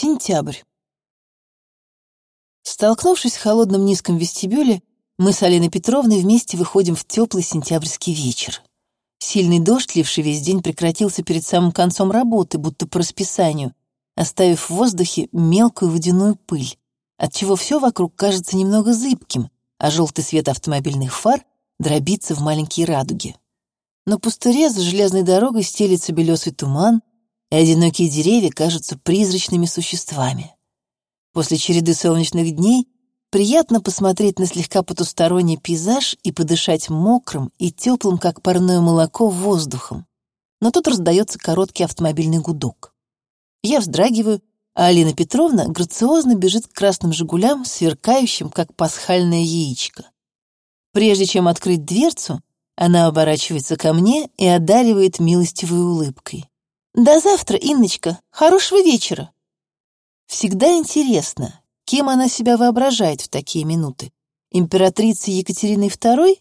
Сентябрь. Столкнувшись в холодном низком вестибюле, мы с Алиной Петровной вместе выходим в теплый сентябрьский вечер. Сильный дождь, ливший весь день, прекратился перед самым концом работы, будто по расписанию, оставив в воздухе мелкую водяную пыль, отчего все вокруг кажется немного зыбким, а желтый свет автомобильных фар дробится в маленькие радуги. На пустыре за железной дорогой стелится белесый туман, и одинокие деревья кажутся призрачными существами. После череды солнечных дней приятно посмотреть на слегка потусторонний пейзаж и подышать мокрым и теплым, как парное молоко, воздухом. Но тут раздается короткий автомобильный гудок. Я вздрагиваю, а Алина Петровна грациозно бежит к красным «Жигулям», сверкающим, как пасхальное яичко. Прежде чем открыть дверцу, она оборачивается ко мне и одаривает милостивой улыбкой. «До завтра, Инночка. Хорошего вечера». Всегда интересно, кем она себя воображает в такие минуты. Императрицей Екатериной II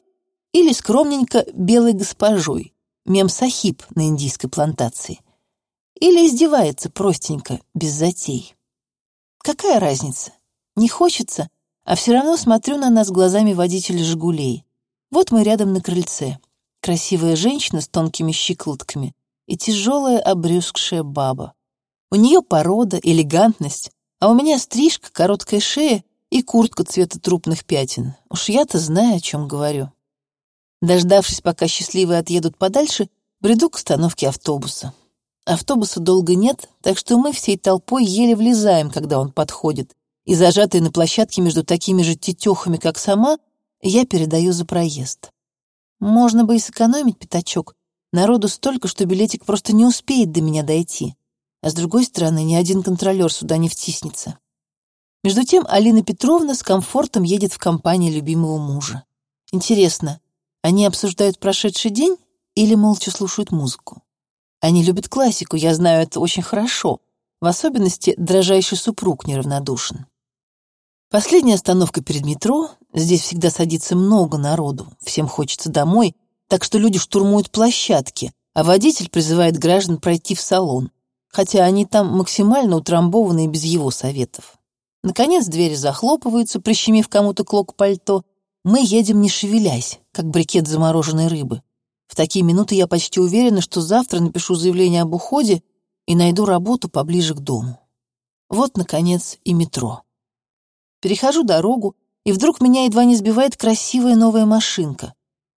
или скромненько белой госпожой, мем-сахиб на индийской плантации. Или издевается простенько, без затей. Какая разница? Не хочется, а все равно смотрю на нас глазами водителя «Жигулей». Вот мы рядом на крыльце. Красивая женщина с тонкими щиколотками, и тяжелая обрюзгшая баба. У нее порода, элегантность, а у меня стрижка, короткая шея и куртка цвета трупных пятен. Уж я-то знаю, о чем говорю. Дождавшись, пока счастливые отъедут подальше, бреду к остановке автобуса. Автобуса долго нет, так что мы всей толпой еле влезаем, когда он подходит, и зажатые на площадке между такими же тетехами, как сама, я передаю за проезд. Можно бы и сэкономить пятачок, Народу столько, что билетик просто не успеет до меня дойти. А с другой стороны, ни один контролер сюда не втиснется. Между тем Алина Петровна с комфортом едет в компании любимого мужа. Интересно, они обсуждают прошедший день или молча слушают музыку? Они любят классику, я знаю это очень хорошо. В особенности дрожайший супруг неравнодушен. Последняя остановка перед метро. Здесь всегда садится много народу. Всем хочется домой — так что люди штурмуют площадки, а водитель призывает граждан пройти в салон, хотя они там максимально утрамбованы без его советов. Наконец двери захлопываются, прищемив кому-то клок пальто. Мы едем не шевелясь, как брикет замороженной рыбы. В такие минуты я почти уверена, что завтра напишу заявление об уходе и найду работу поближе к дому. Вот, наконец, и метро. Перехожу дорогу, и вдруг меня едва не сбивает красивая новая машинка.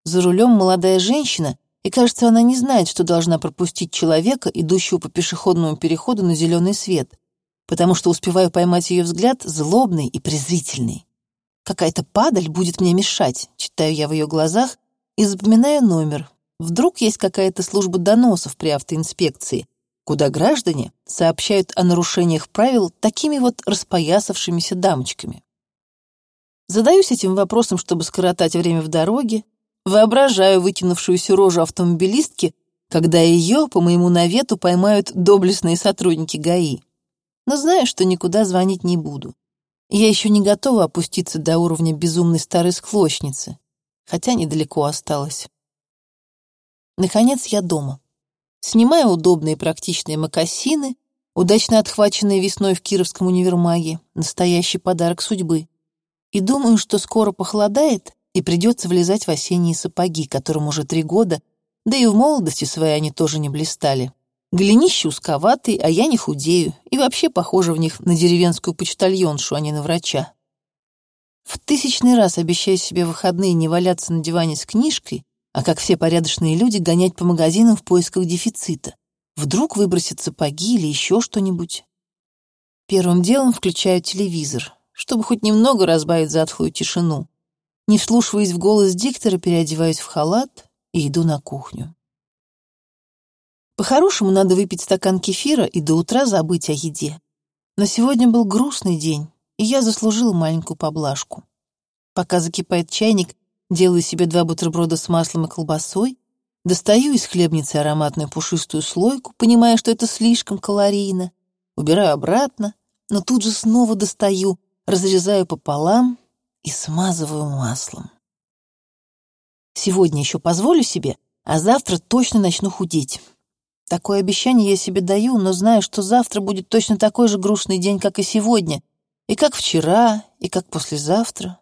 За рулем молодая женщина, и, кажется, она не знает, что должна пропустить человека, идущего по пешеходному переходу на зеленый свет, потому что успеваю поймать ее взгляд злобный и презрительный. «Какая-то падаль будет мне мешать», — читаю я в ее глазах и запоминаю номер. Вдруг есть какая-то служба доносов при автоинспекции, куда граждане сообщают о нарушениях правил такими вот распоясавшимися дамочками. Задаюсь этим вопросом, чтобы скоротать время в дороге, Воображаю вытянувшуюся рожу автомобилистки, когда ее, по моему навету, поймают доблестные сотрудники ГАИ. Но знаю, что никуда звонить не буду. Я еще не готова опуститься до уровня безумной старой склочницы, хотя недалеко осталось. Наконец я дома. Снимаю удобные практичные мокасины, удачно отхваченные весной в Кировском универмаге, настоящий подарок судьбы. И думаю, что скоро похолодает, и придется влезать в осенние сапоги, которым уже три года, да и в молодости своей они тоже не блистали. Голенища узковатые, а я не худею, и вообще похожа в них на деревенскую почтальоншу, а не на врача. В тысячный раз обещаю себе выходные не валяться на диване с книжкой, а как все порядочные люди гонять по магазинам в поисках дефицита. Вдруг выбросят сапоги или еще что-нибудь. Первым делом включаю телевизор, чтобы хоть немного разбавить затхлую тишину. Не вслушиваясь в голос диктора, переодеваюсь в халат и иду на кухню. По-хорошему, надо выпить стакан кефира и до утра забыть о еде. Но сегодня был грустный день, и я заслужила маленькую поблажку. Пока закипает чайник, делаю себе два бутерброда с маслом и колбасой, достаю из хлебницы ароматную пушистую слойку, понимая, что это слишком калорийно, убираю обратно, но тут же снова достаю, разрезаю пополам и смазываю маслом. Сегодня еще позволю себе, а завтра точно начну худеть. Такое обещание я себе даю, но знаю, что завтра будет точно такой же грустный день, как и сегодня, и как вчера, и как послезавтра.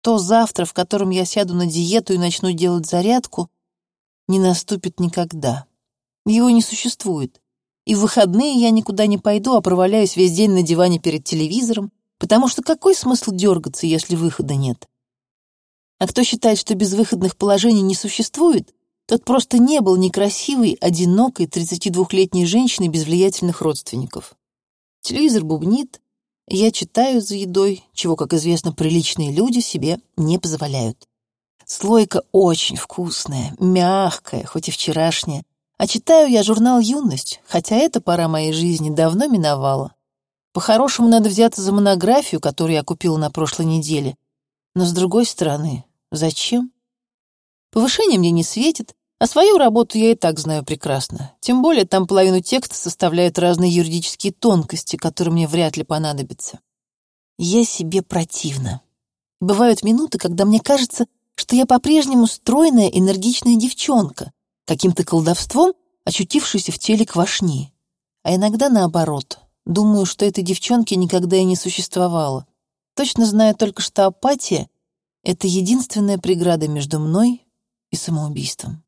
То завтра, в котором я сяду на диету и начну делать зарядку, не наступит никогда. Его не существует. И в выходные я никуда не пойду, а проваляюсь весь день на диване перед телевизором, потому что какой смысл дергаться, если выхода нет? А кто считает, что безвыходных положений не существует, тот просто не был некрасивой, одинокой 32-летней женщиной без влиятельных родственников. Телевизор бубнит, я читаю за едой, чего, как известно, приличные люди себе не позволяют. Слойка очень вкусная, мягкая, хоть и вчерашняя. А читаю я журнал «Юность», хотя эта пора моей жизни давно миновала. По-хорошему надо взяться за монографию, которую я купила на прошлой неделе. Но, с другой стороны, зачем? Повышение мне не светит, а свою работу я и так знаю прекрасно. Тем более там половину текста составляют разные юридические тонкости, которые мне вряд ли понадобятся. Я себе противна. Бывают минуты, когда мне кажется, что я по-прежнему стройная, энергичная девчонка, каким-то колдовством очутившаяся в теле квашни. А иногда наоборот. Думаю, что этой девчонки никогда и не существовало. Точно знаю только, что апатия — это единственная преграда между мной и самоубийством.